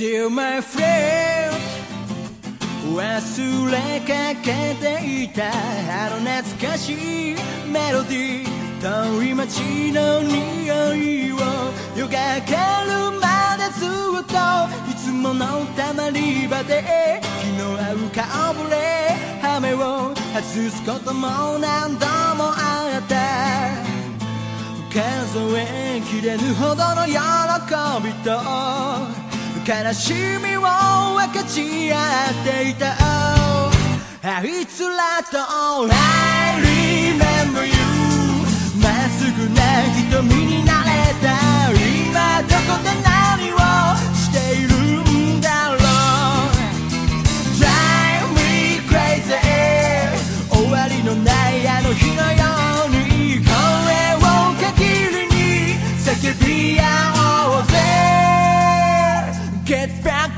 Still my friend 忘れかけていたあの懐かしいメロディー。遠い街の匂いを夜がかるまでずっといつものたまり場で。気の合う顔ぶれ羽を外すことも何度もあった。数えきれぬほどの喜びと悲しみを分かち合っていた。あいつらと I remember you まっすぐな瞳になれた。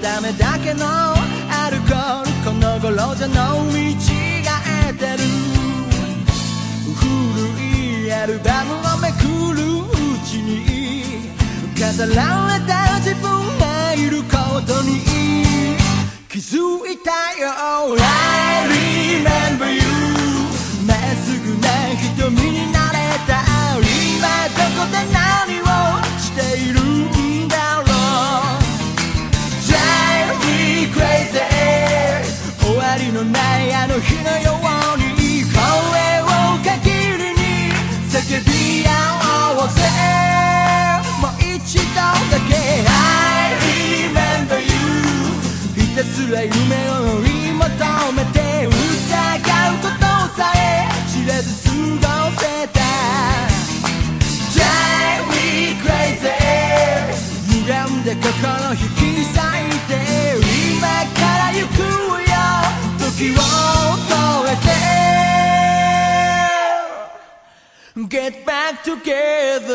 ためだけのアルコールこの頃じゃ飲み違えてる。古いアルバムをめくるうちに飾られた自分がいることに気づいたよ。日のように声を限りに叫び合おうぜもう一度だけ I remember you ひたすら夢を追い求めて疑うことさえ知らず過ごせた Drive me crazy 歪んで心引 get back together.